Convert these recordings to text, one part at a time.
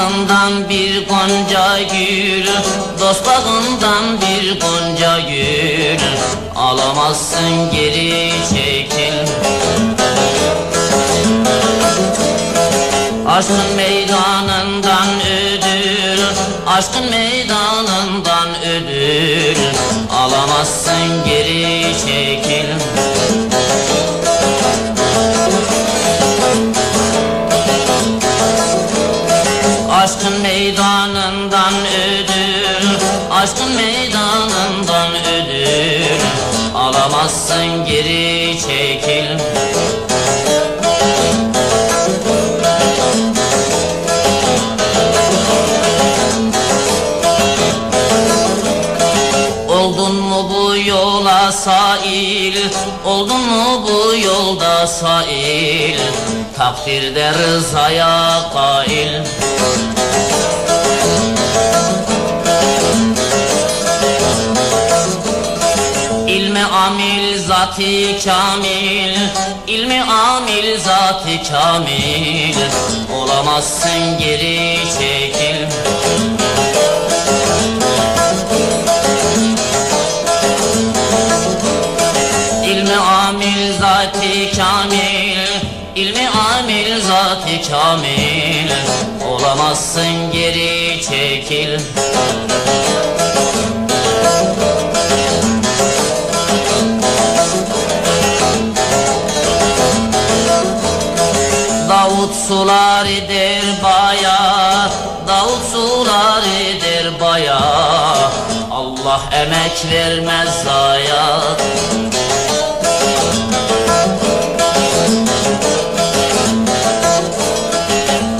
bağından bir gonca gül Dost bağından bir gonca gül Alamazsın geri çekil. Aşkın meydanından ödül Aşkın meydanından ödül Alamazsın geri Aşkın meydanından ödül Alamazsın geri çekil Oldun mu bu yola sail? Oldun mu bu yolda sail? Takdirde rızaya kail İlmi amil zati kamil İlmi amil zati kamil. Olamazsın geri çekil. İlmi amil zati kamil İlmi amil zati kamil. Olamazsın geri çekil sular der baya Davut sular der baya. Allah emek vermez zaya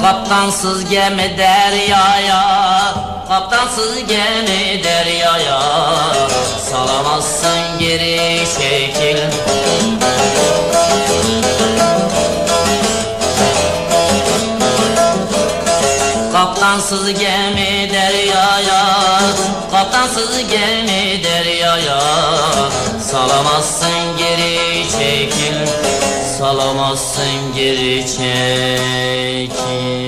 Kaptansız gemi deryaya Kaptansız gemi deryaya. Salamazsın geri çekil Kaptansız gemi deryaya Kaptansız gemi deryaya. Salamazsın geri çekil Salamazsın geri çekil